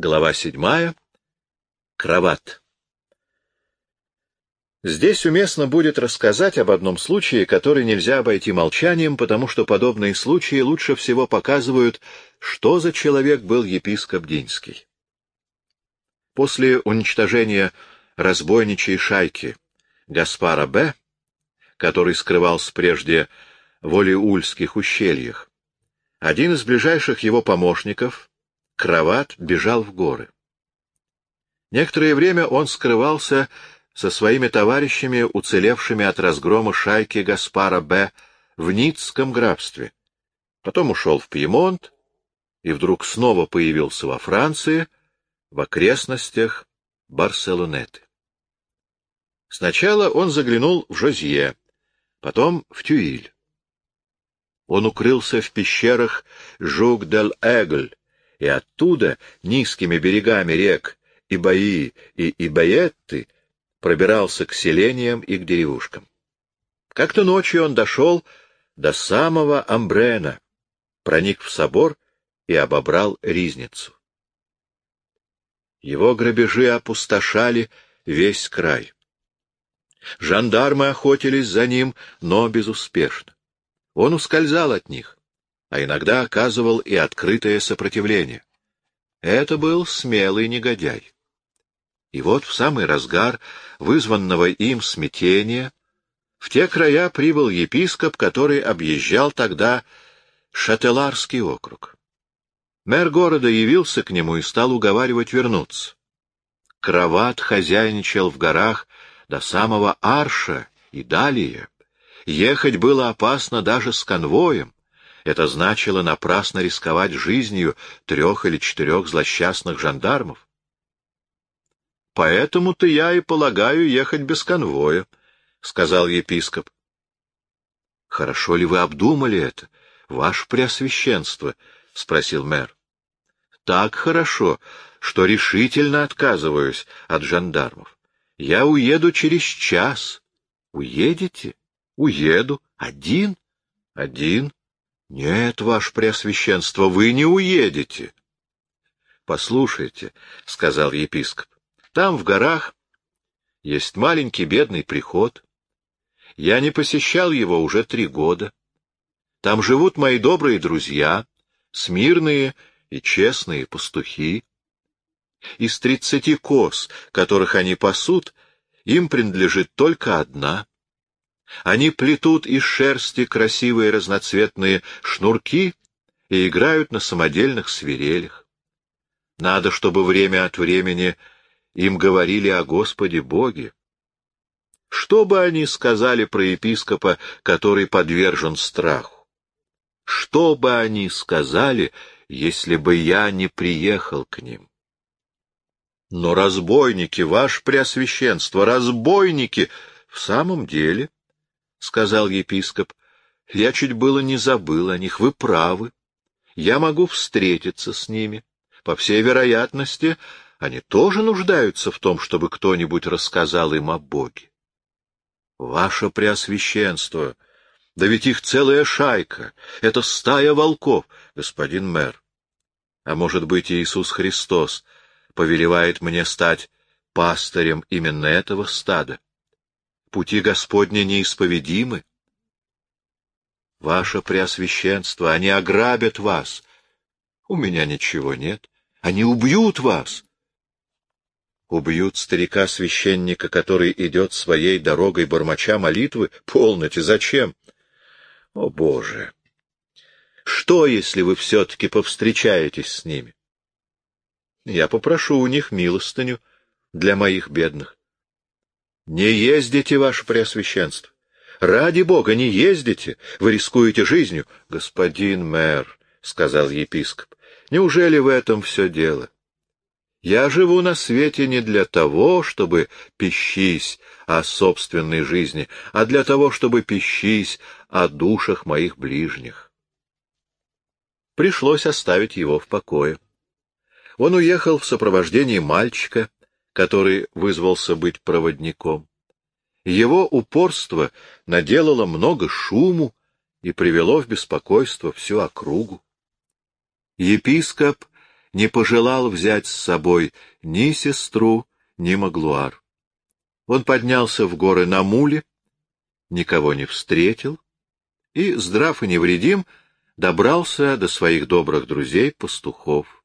Глава седьмая. Кроват. Здесь уместно будет рассказать об одном случае, который нельзя обойти молчанием, потому что подобные случаи лучше всего показывают, что за человек был епископ Динский. После уничтожения разбойничьей шайки Гаспара Б., который скрывался прежде в Олеульских ущельях, один из ближайших его помощников, Кроват бежал в горы. Некоторое время он скрывался со своими товарищами, уцелевшими от разгрома шайки Гаспара Б. в Ницком графстве. Потом ушел в Пьемонт и вдруг снова появился во Франции, в окрестностях Барселонеты. Сначала он заглянул в Жозье, потом в Тюиль. Он укрылся в пещерах Жук-дель-Эгль, и оттуда, низкими берегами рек Ибаи и Ибаетты, пробирался к селениям и к деревушкам. Как-то ночью он дошел до самого Амбрена, проник в собор и обобрал ризницу. Его грабежи опустошали весь край. Жандармы охотились за ним, но безуспешно. Он ускользал от них а иногда оказывал и открытое сопротивление. Это был смелый негодяй. И вот в самый разгар вызванного им смятения в те края прибыл епископ, который объезжал тогда Шателарский округ. Мэр города явился к нему и стал уговаривать вернуться. Кроват хозяйничал в горах до самого Арша и далее. Ехать было опасно даже с конвоем, это значило напрасно рисковать жизнью трех или четырех злосчастных жандармов. «Поэтому-то я и полагаю ехать без конвоя», — сказал епископ. «Хорошо ли вы обдумали это, ваше преосвященство?» — спросил мэр. «Так хорошо, что решительно отказываюсь от жандармов. Я уеду через час. Уедете? Уеду. Один? Один. — Нет, ваше преосвященство, вы не уедете. — Послушайте, — сказал епископ, — там в горах есть маленький бедный приход. Я не посещал его уже три года. Там живут мои добрые друзья, смирные и честные пастухи. Из тридцати коз, которых они пасут, им принадлежит только одна — они плетут из шерсти красивые разноцветные шнурки и играют на самодельных свирелях. Надо, чтобы время от времени им говорили о Господе Боге. Что бы они сказали про епископа, который подвержен страху? Что бы они сказали, если бы я не приехал к ним? Но разбойники, ваше преосвященство, разбойники, в самом деле, — сказал епископ, — я чуть было не забыл о них, вы правы. Я могу встретиться с ними. По всей вероятности, они тоже нуждаются в том, чтобы кто-нибудь рассказал им о Боге. Ваше Преосвященство! Да ведь их целая шайка! Это стая волков, господин мэр. А может быть, Иисус Христос повелевает мне стать пастырем именно этого стада? Пути Господни неисповедимы. Ваше Преосвященство, они ограбят вас. У меня ничего нет. Они убьют вас. Убьют старика-священника, который идет своей дорогой бормоча молитвы? Полноте, зачем? О, Боже! Что, если вы все-таки повстречаетесь с ними? Я попрошу у них милостыню для моих бедных. Не ездите, ваше преосвященство. Ради бога, не ездите, вы рискуете жизнью. Господин мэр, — сказал епископ, — неужели в этом все дело? Я живу на свете не для того, чтобы пищись о собственной жизни, а для того, чтобы пищись о душах моих ближних. Пришлось оставить его в покое. Он уехал в сопровождении мальчика, который вызвался быть проводником. Его упорство наделало много шуму и привело в беспокойство всю округу. Епископ не пожелал взять с собой ни сестру, ни Маглуар. Он поднялся в горы на муле, никого не встретил и, здрав и невредим, добрался до своих добрых друзей-пастухов.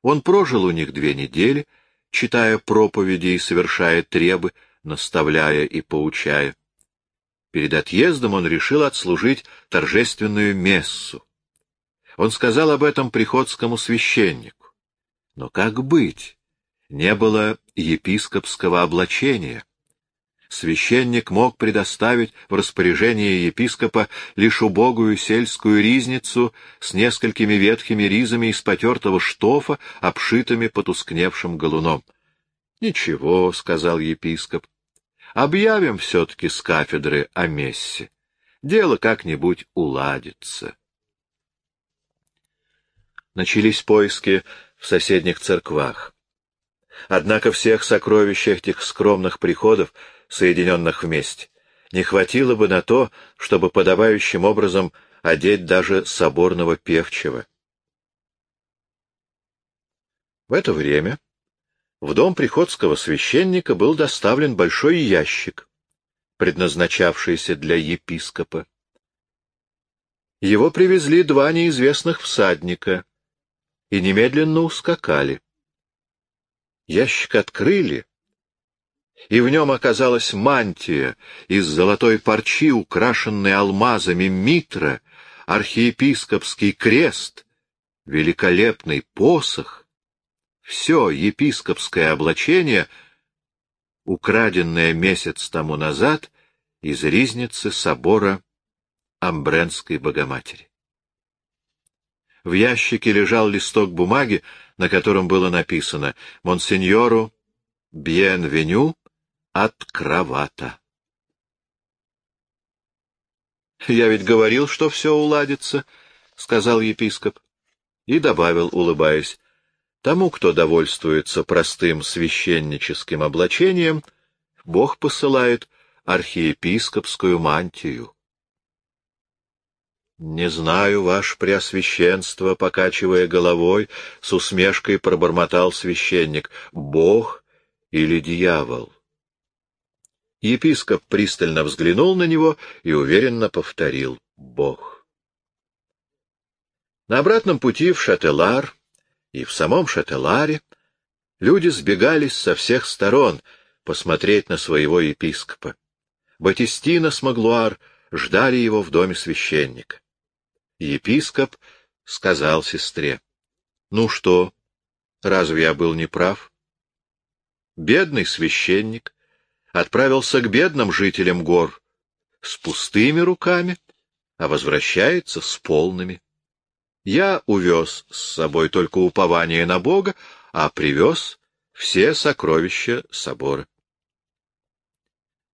Он прожил у них две недели, читая проповеди и совершая требы, наставляя и поучая. Перед отъездом он решил отслужить торжественную мессу. Он сказал об этом приходскому священнику. Но как быть? Не было епископского облачения. Священник мог предоставить в распоряжение епископа лишь убогую сельскую ризницу с несколькими ветхими ризами из потертого штофа, обшитыми потускневшим галуном. — Ничего, — сказал епископ, — объявим все-таки с кафедры о мессе. Дело как-нибудь уладится начались поиски в соседних церквах. Однако всех сокровищ этих скромных приходов, соединенных вместе, не хватило бы на то, чтобы подобающим образом одеть даже соборного певчего. В это время в дом приходского священника был доставлен большой ящик, предназначавшийся для епископа. Его привезли два неизвестных всадника, и немедленно ускакали. Ящик открыли, и в нем оказалась мантия из золотой парчи, украшенная алмазами митра, архиепископский крест, великолепный посох, все епископское облачение, украденное месяц тому назад из ризницы собора Амбренской Богоматери. В ящике лежал листок бумаги, на котором было написано «Монсеньору Бьенвеню от кровата». «Я ведь говорил, что все уладится», — сказал епископ. И добавил, улыбаясь, «Тому, кто довольствуется простым священническим облачением, Бог посылает архиепископскую мантию». Не знаю, ваше преосвященство, покачивая головой, с усмешкой пробормотал священник. Бог или дьявол? Епископ пристально взглянул на него и уверенно повторил «Бог». На обратном пути в Шателар и в самом Шателаре люди сбегались со всех сторон посмотреть на своего епископа. Батистина с Маглуар ждали его в доме священника. Епископ сказал сестре. — Ну что, разве я был неправ? Бедный священник отправился к бедным жителям гор с пустыми руками, а возвращается с полными. Я увез с собой только упование на Бога, а привез все сокровища собора.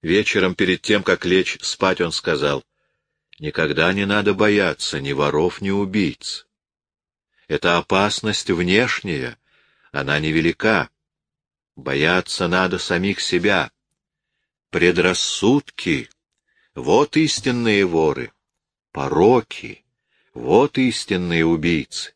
Вечером, перед тем, как лечь спать, он сказал, Никогда не надо бояться ни воров, ни убийц. Это опасность внешняя, она невелика. Бояться надо самих себя. Предрассудки — вот истинные воры. Пороки — вот истинные убийцы.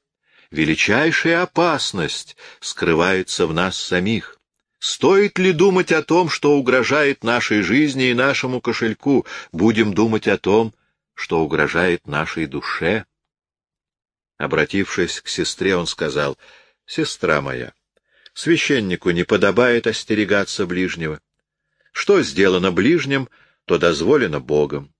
Величайшая опасность скрывается в нас самих. Стоит ли думать о том, что угрожает нашей жизни и нашему кошельку? Будем думать о том, что угрожает нашей душе. Обратившись к сестре, он сказал, — Сестра моя, священнику не подобает остерегаться ближнего. Что сделано ближним, то дозволено Богом.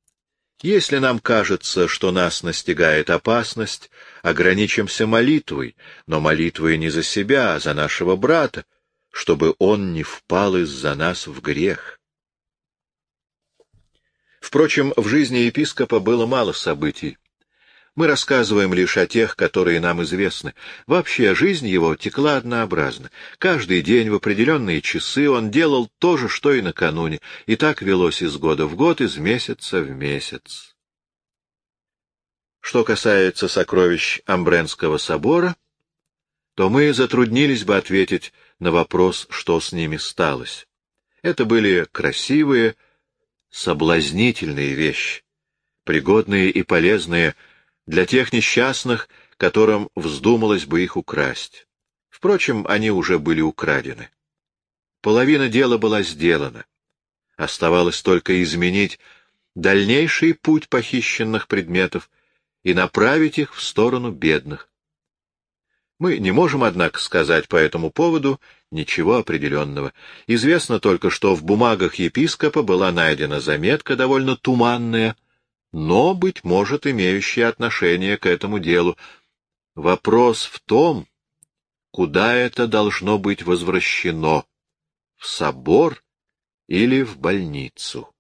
Если нам кажется, что нас настигает опасность, ограничимся молитвой, но молитвой не за себя, а за нашего брата, чтобы он не впал из-за нас в грех. Впрочем, в жизни епископа было мало событий. Мы рассказываем лишь о тех, которые нам известны. Вообще, жизнь его текла однообразно. Каждый день в определенные часы он делал то же, что и накануне, и так велось из года в год, из месяца в месяц. Что касается сокровищ Амбренского собора, то мы затруднились бы ответить на вопрос, что с ними сталось. Это были красивые, соблазнительные вещи, пригодные и полезные для тех несчастных, которым вздумалось бы их украсть. Впрочем, они уже были украдены. Половина дела была сделана. Оставалось только изменить дальнейший путь похищенных предметов и направить их в сторону бедных. Мы не можем, однако, сказать по этому поводу ничего определенного. Известно только, что в бумагах епископа была найдена заметка, довольно туманная, но, быть может, имеющая отношение к этому делу. Вопрос в том, куда это должно быть возвращено — в собор или в больницу.